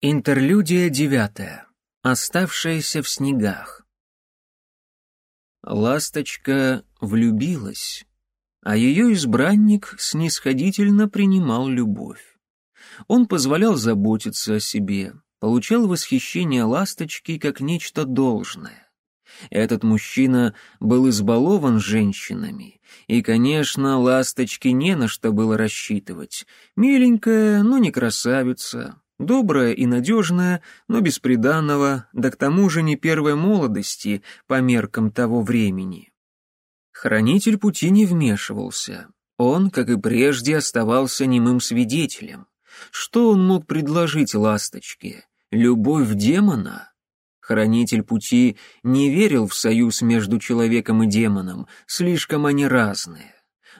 Интерлюдия девятая. Оставшаяся в снегах. Ласточка влюбилась, а ее избранник снисходительно принимал любовь. Он позволял заботиться о себе, получал восхищение ласточки как нечто должное. Этот мужчина был избалован женщинами, и, конечно, ласточке не на что было рассчитывать. Миленькая, но не красавица, Добрая и надежная, но бесприданного, да к тому же не первой молодости по меркам того времени. Хранитель пути не вмешивался. Он, как и прежде, оставался немым свидетелем. Что он мог предложить ласточке? Любовь демона? Хранитель пути не верил в союз между человеком и демоном, слишком они разные.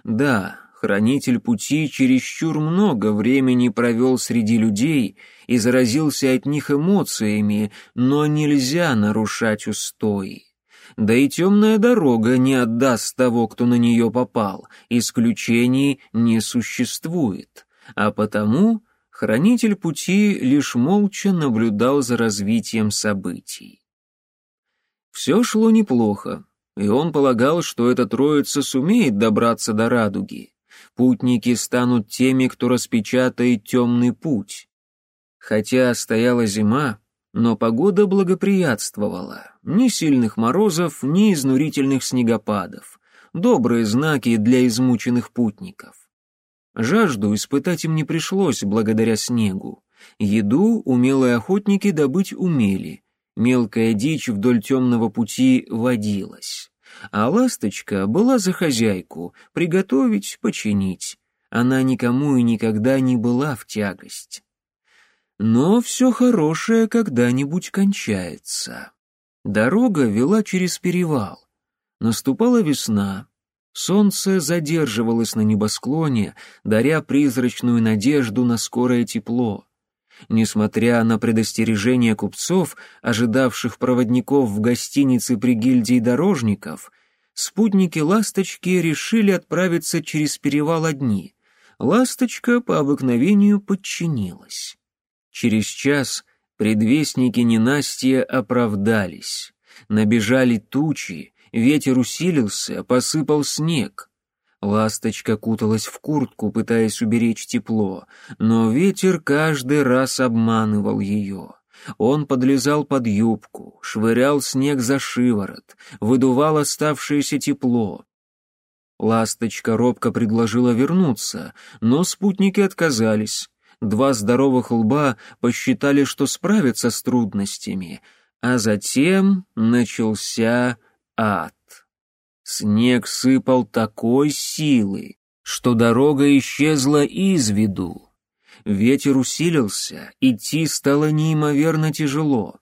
Да, Хранитель пути чересчур много времени провел среди людей и заразился от них эмоциями, но нельзя нарушать устои. Да и темная дорога не отдаст того, кто на нее попал, исключений не существует. А потому хранитель пути лишь молча наблюдал за развитием событий. Все шло неплохо, и он полагал, что эта троица сумеет добраться до радуги путники станут теми, кто распечатает темный путь. Хотя стояла зима, но погода благоприятствовала. Ни сильных морозов, ни изнурительных снегопадов. Добрые знаки для измученных путников. Жажду испытать им не пришлось благодаря снегу. Еду умелые охотники добыть умели. Мелкая дичь вдоль темного пути водилась. А ласточка была за хозяйку, приготовить, починить. Она никому и никогда не была в тягость. Но все хорошее когда-нибудь кончается. Дорога вела через перевал. Наступала весна. Солнце задерживалось на небосклоне, даря призрачную надежду на скорое тепло. Несмотря на предостережения купцов, ожидавших проводников в гостинице при гильдии дорожников, спутники «Ласточки» решили отправиться через перевал одни. «Ласточка» по обыкновению подчинилась. Через час предвестники ненастья оправдались. Набежали тучи, ветер усилился, посыпал снег. Ласточка куталась в куртку, пытаясь уберечь тепло, но ветер каждый раз обманывал ее. Он подлезал под юбку, швырял снег за шиворот, выдувал оставшееся тепло. Ласточка робко предложила вернуться, но спутники отказались. Два здоровых лба посчитали, что справятся с трудностями, а затем начался ад. Снег сыпал такой силой, что дорога исчезла из виду. Ветер усилился, идти стало неимоверно тяжело.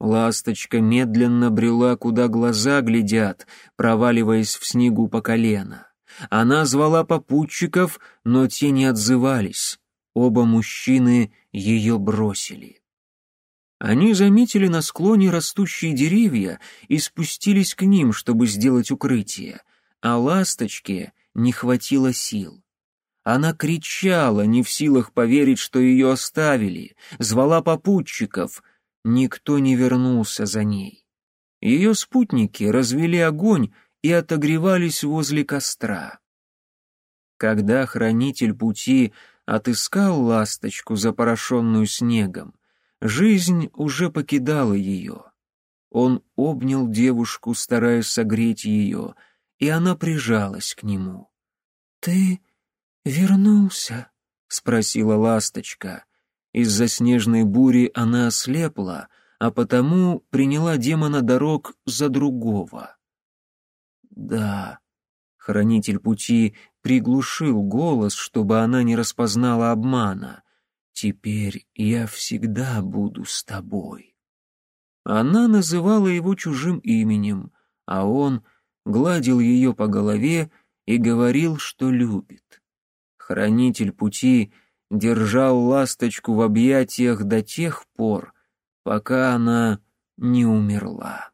Ласточка медленно брела, куда глаза глядят, проваливаясь в снегу по колено. Она звала попутчиков, но те не отзывались. Оба мужчины ее бросили. Они заметили на склоне растущие деревья и спустились к ним, чтобы сделать укрытие, а ласточке не хватило сил. Она кричала, не в силах поверить, что ее оставили, звала попутчиков. Никто не вернулся за ней. Ее спутники развели огонь и отогревались возле костра. Когда хранитель пути отыскал ласточку, запорошенную снегом, Жизнь уже покидала ее. Он обнял девушку, стараясь согреть ее, и она прижалась к нему. «Ты вернулся?» — спросила ласточка. Из-за снежной бури она ослепла, а потому приняла демона дорог за другого. «Да», — хранитель пути приглушил голос, чтобы она не распознала обмана. Теперь я всегда буду с тобой. Она называла его чужим именем, а он гладил ее по голове и говорил, что любит. Хранитель пути держал ласточку в объятиях до тех пор, пока она не умерла.